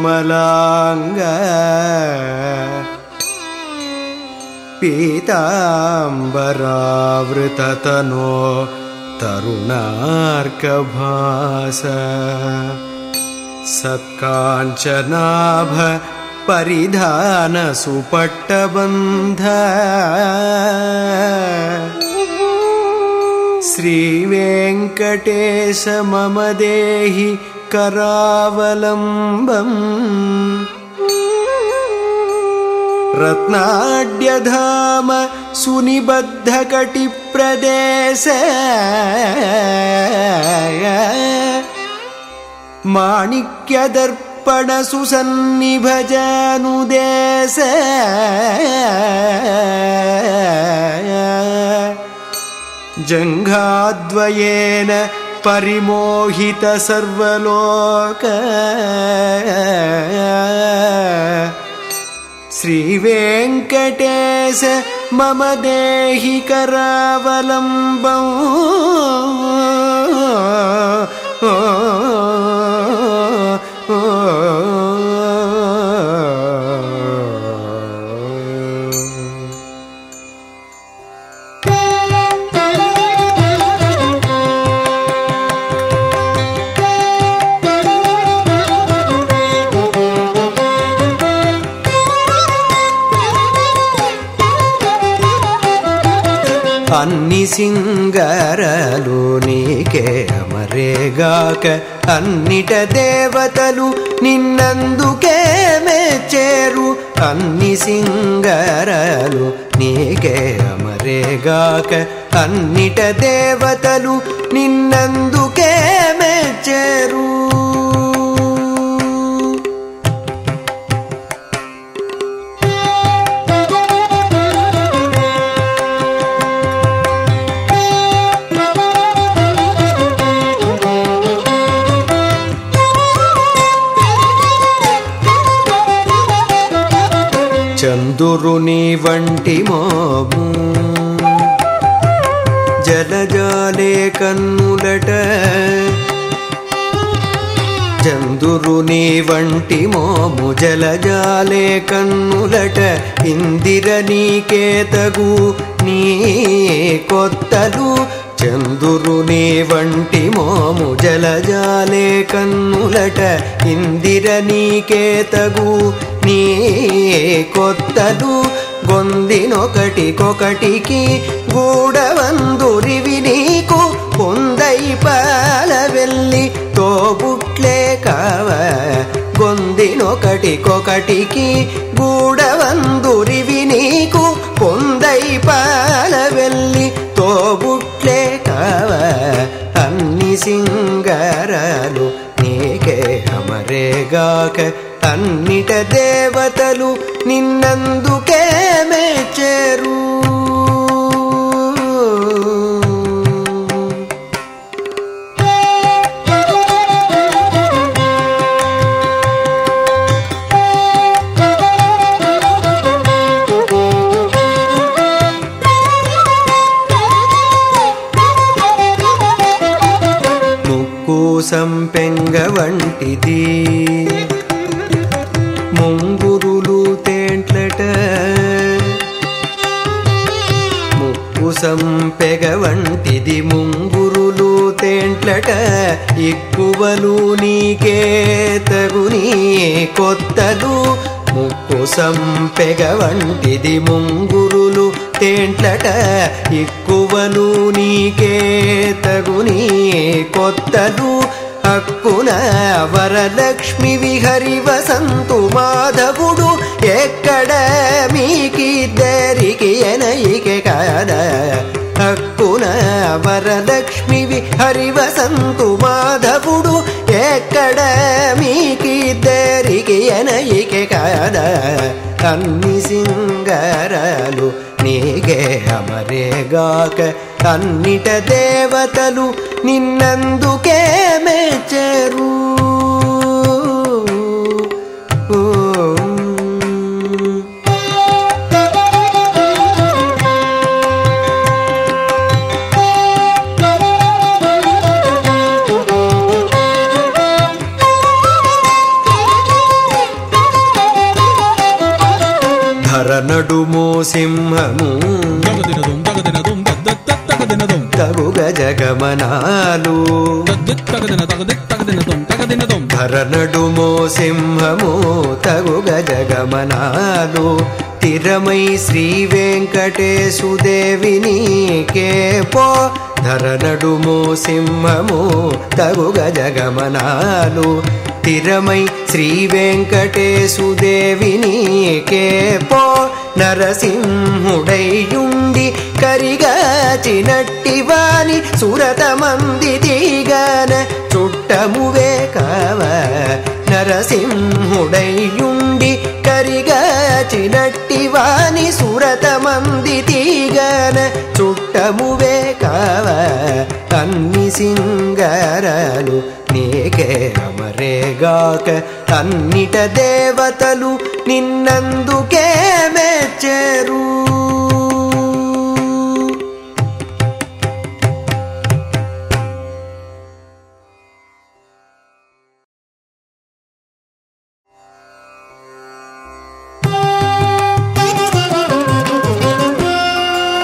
कोमलाङ्ग। पीताम्बरावृततनो तरुणार्कभास सत्काञ्चनाभ परिधानसुपट्टबन्ध श्रीवेङ्कटेश मम देहि करावलम्बम् रत्नाड्यधाम सुनिबद्धकटिप्रदेश माणिक्यदर्पण सुसन्निभजानुदेश जङ्घाद्वयेन परिमोहित सर्वलोक। श्रीवेङ्कटेश मम देहि करावलम्बम् అన్ని సింగరలు నీకే అమరేగాక అన్నిట దేవతలు నిన్నందుకే మెచ్చేరు. అన్ని సింగరలు నీకే అమరేగాక అన్నిట దేవతలు నిన్నందుకే మెచ్చేరు. చందురుని వంటి మాము. జలజాలే కన్నులట. చందురుని వంటి మోము. జలజాలే కన్నులట. ఇందిర నీకే తగు నీ కొత్తలు. చందురుని వంటి మోము. జలజాలే కన్నులట. ఇందిర నీకే తగు నీ కొత్తలు గొందినొకటికొకటికి గూడవందురివి నీకు పొందై పాల వెళ్ళి తోబుట్లే కావ. గొందినొకటికొకటికి గూడవందురివి నీకు పొందై పాల వెళ్ళి తోబుట్లే కావ. అన్ని సింగారాలు నీకే అమరేగాక కన్నిట దేవతలు నిన్నందుకే మెచ్చేరు సంపెంగ వంటిది. ముంగురులు తేంట్లట. ముక్కు సంపెగవంటిది ముంగురులు తేంట్లట. ఎక్కువలు నీకే తగుని కొత్తలు. ముక్కు సంపెగవంటిది ముంగురులు తేంట్లట. ఎక్కువలు నీకే తగుని కొత్తలు. హక్కున వరలక్ష్మి విహరి వసంతు మాధవుడు ఎక్కడ మీకిద్దరికి ఎనయికే కాద హక్కున వరలక్ష్మి విహరి వసంతు మాధవుడు ఎక్కడ మీకిద్దరికి ఎనయికే కాద అన్ని సింగారాలు నీగే అమరేగాక అన్నిట దేవతలు నిన్నందుకే మెచ్చరు నడుమో సింహము. తగదినదుం తగదినదుం దద్దత్త తగుగ జగమనాలు. దద్దిత్ నడుమో సింహము తగుగ జగమనాలు. తిరమై శ్రీ వెంకటేశుదేవి నీకే పో సింహము తగు గజగమనాలు తిరమై శ్రీ వెంకటేశుదేవి నీకే నరసింహుడైయుండి కరిగాచినట్టి వాని సురతమంది దిగన చుట్టమువే కావ. నరసింహుడైయుండి కరిగాచినట్టి వాని సురతమంది తీగన చుట్టమువే కావ అన్ని సింగారాలు నీకే అమరేగాక అన్నిట దేవతలు నిన్నందుకే మెచ్చెరు.